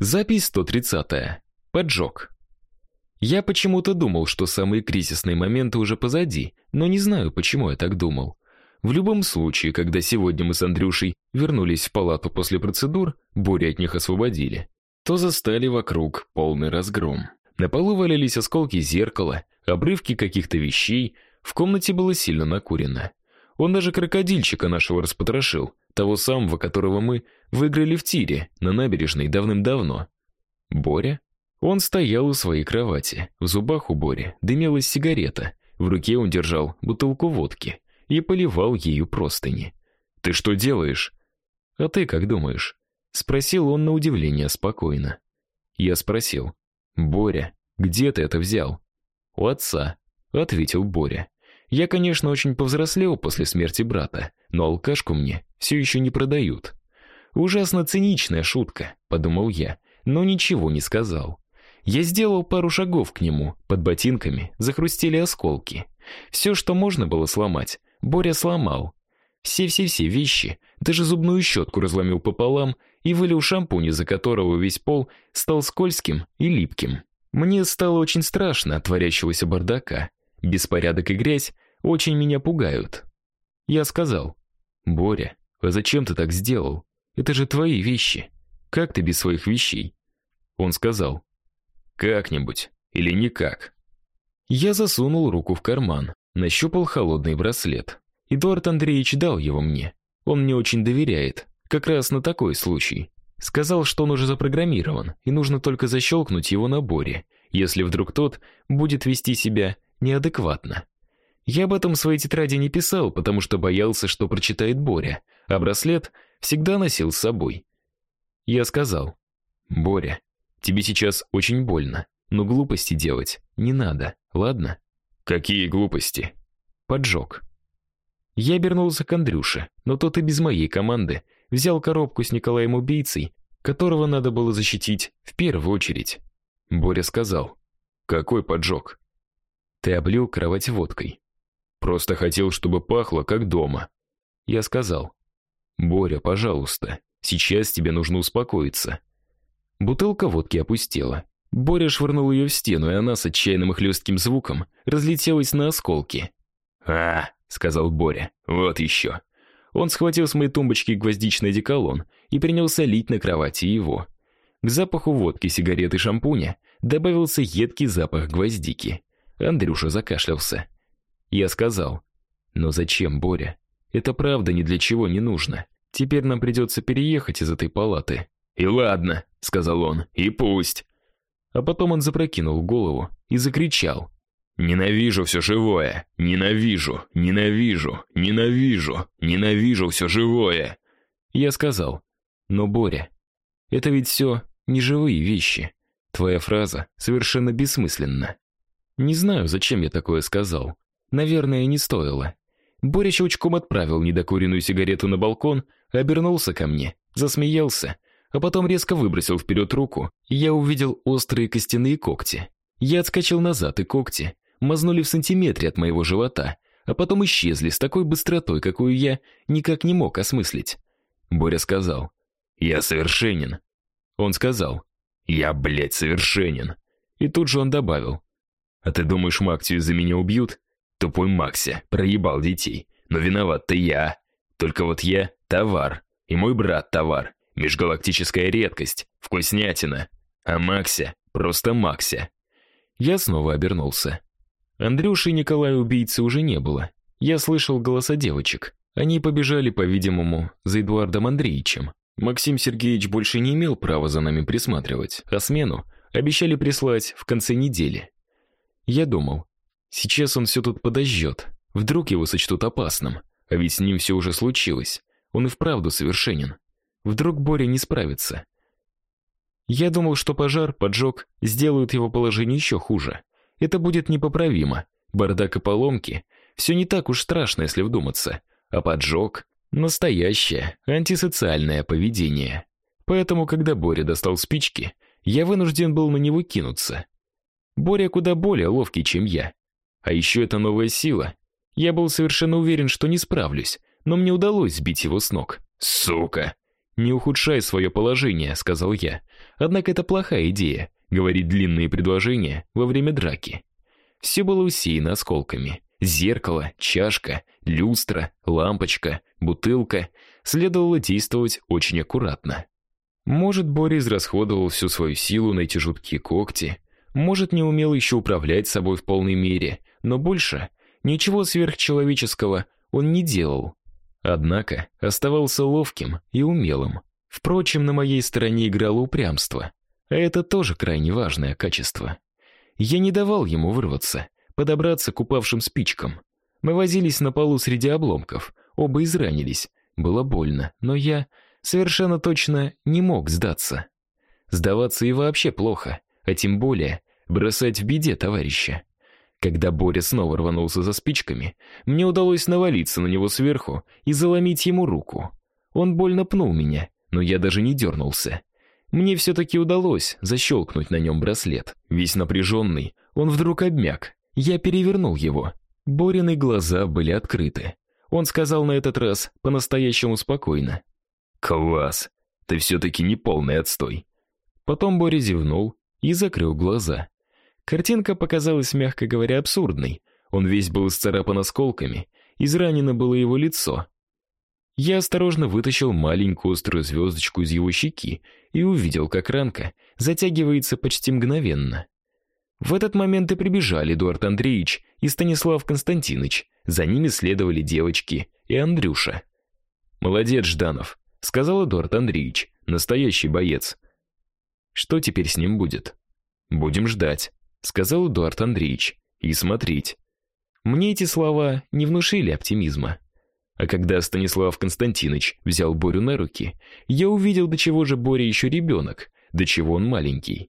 Запись 130. Поджог. Я почему-то думал, что самые кризисные моменты уже позади, но не знаю, почему я так думал. В любом случае, когда сегодня мы с Андрюшей вернулись в палату после процедур, Боря от них освободили, то застали вокруг полный разгром. На полу валялись осколки зеркала, обрывки каких-то вещей, в комнате было сильно накурено. Он даже крокодильчика нашего распотрошил, того самого, которого мы выиграли в тире на набережной давным-давно. Боря? Он стоял у своей кровати. В зубах у Бори дымилась сигарета. В руке он держал бутылку водки и поливал ею простыни. "Ты что делаешь?" "А ты как думаешь?" спросил он на удивление спокойно. Я спросил: "Боря, где ты это взял?" "У отца", ответил Боря. Я, конечно, очень повзрослел после смерти брата, но алкашку мне все еще не продают. Ужасно циничная шутка, подумал я, но ничего не сказал. Я сделал пару шагов к нему, под ботинками захрустели осколки. Все, что можно было сломать, Боря сломал. Все-все-все вещи, даже зубную щетку разломил пополам и вылил шампунь, из-за которого весь пол стал скользким и липким. Мне стало очень страшно от творящегося бардака. Беспорядок и грязь очень меня пугают. Я сказал: "Боря, а зачем ты так сделал? Это же твои вещи. Как ты без своих вещей?" Он сказал: "Как-нибудь или никак". Я засунул руку в карман, нащупал холодный браслет. Эдуард Андреевич дал его мне. Он мне очень доверяет, как раз на такой случай. Сказал, что он уже запрограммирован, и нужно только защелкнуть его на Боре, если вдруг тот будет вести себя неадекватно. Я об этом в своей тетради не писал, потому что боялся, что прочитает Боря, а браслет всегда носил с собой. Я сказал: "Боря, тебе сейчас очень больно, но глупости делать не надо, ладно?" "Какие глупости?" "Поджог." Я обернулся к Андрюше, но тот и без моей команды взял коробку с Николаем убийцей, которого надо было защитить в первую очередь. Боря сказал: "Какой поджог?» Ты облил кровать водкой. Просто хотел, чтобы пахло как дома. Я сказал: "Боря, пожалуйста, сейчас тебе нужно успокоиться". Бутылка водки опустела. Боря швырнул ее в стену, и она с отчаянным и хлестким звуком разлетелась на осколки. "А", сказал Боря. "Вот еще». Он схватил с моей тумбочки гвоздичный одеколон и принялся лить на кровати его. К запаху водки, сигареты и шампуня добавился едкий запах гвоздики. Андрюша закашлялся. Я сказал: "Но зачем, Боря? Это правда ни для чего не нужно. Теперь нам придется переехать из этой палаты". "И ладно", сказал он. "И пусть". А потом он запрокинул голову и закричал: Ненавижу все живое. Ненавижу, ненавижу, ненавижу, ненавижу все живое. Я сказал: "Но Боря, это ведь все не живые вещи. Твоя фраза совершенно бессмысленна". Не знаю, зачем я такое сказал. Наверное, не стоило. Боря щелчком отправил недокуренную сигарету на балкон, обернулся ко мне, засмеялся, а потом резко выбросил вперед руку, и я увидел острые костяные когти. Я отскочил назад, и когти мазнули в сантиметре от моего живота, а потом исчезли с такой быстротой, какую я никак не мог осмыслить. Боря сказал: "Я совершенен". Он сказал: "Я, блядь, совершенен". И тут же он добавил: а ты думаешь, Максию за меня убьют? Тупой Макся, проебал детей. Но виноват-то я. Только вот я товар, и мой брат товар. Межгалактическая редкость, вкуснятина. А Макся просто Макся. Я снова обернулся. Андрюши и Николая убийцы уже не было. Я слышал голоса девочек. Они побежали, по-видимому, за Эдуардом Андреевичем. Максим Сергеевич больше не имел права за нами присматривать, а смену обещали прислать в конце недели. Я думал, сейчас он все тут подожжет. Вдруг его сочтут опасным, а ведь с ним все уже случилось. Он и вправду совершенен. Вдруг Боря не справится. Я думал, что пожар, поджог сделают его положение еще хуже. Это будет непоправимо. Бардак и поломки все не так уж страшно, если вдуматься. А поджог настоящее антисоциальное поведение. Поэтому, когда Боря достал спички, я вынужден был на него кинуться. Боря куда более ловкий, чем я. А еще это новая сила. Я был совершенно уверен, что не справлюсь, но мне удалось сбить его с ног. Сука. Не ухудшай свое положение, сказал я. Однако это плохая идея говорить длинные предложения во время драки. Все было усеяно осколками. Зеркало, чашка, люстра, лампочка, бутылка. Следовало действовать очень аккуратно. Может, Боря израсходовал всю свою силу на эти жуткие когти, может, не умел еще управлять собой в полной мере, но больше ничего сверхчеловеческого он не делал. Однако оставался ловким и умелым. Впрочем, на моей стороне играло упрямство, а это тоже крайне важное качество. Я не давал ему вырваться, подобраться к упавшим спичкам. Мы возились на полу среди обломков, оба изранились. Было больно, но я совершенно точно не мог сдаться. Сдаваться и вообще плохо, а тем более бросать в беде товарища. Когда Боря снова рванулся за спичками, мне удалось навалиться на него сверху и заломить ему руку. Он больно пнул меня, но я даже не дернулся. Мне все-таки удалось защелкнуть на нем браслет. Весь напряженный, он вдруг обмяк. Я перевернул его. Борины глаза были открыты. Он сказал на этот раз по-настоящему спокойно. «Класс! Ты все-таки не полный отстой!» Потом Боря зевнул и закрыл глаза. Картинка показалась, мягко говоря, абсурдной. Он весь был исцарапан осколками, изранено было его лицо, я осторожно вытащил маленькую острую звездочку из его щеки и увидел, как ранка затягивается почти мгновенно. В этот момент и прибежали Эдуард Андреевич и Станислав Константинович. За ними следовали девочки и Андрюша. «Молодец, Жданов», — сказал Эдуард Андреевич, настоящий боец. «Что теперь с ним будет?» «Будем ждать», — сказал Эдуард Андреевич, — «и смотреть». Мне эти слова не внушили оптимизма. А когда Станислав Константинович взял Борю на руки, я увидел, до чего же Боря еще ребенок, до чего он маленький.